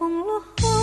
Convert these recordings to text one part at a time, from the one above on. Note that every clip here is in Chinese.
恍若花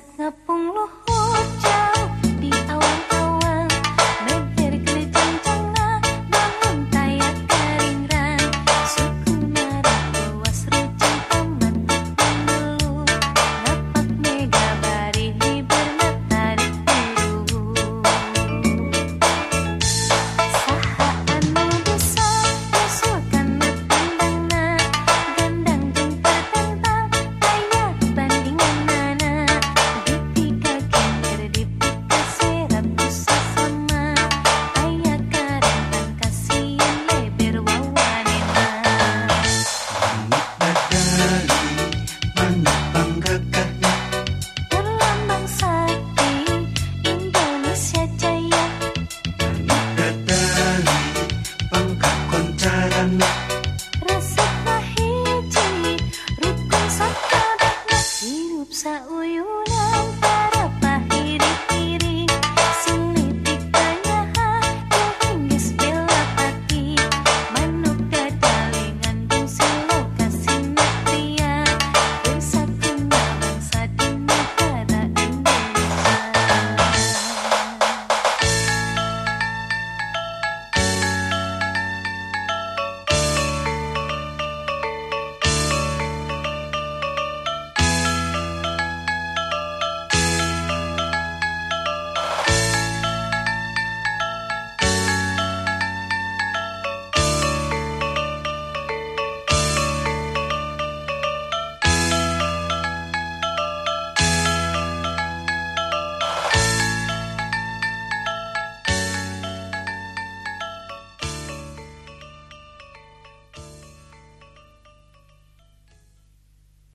set the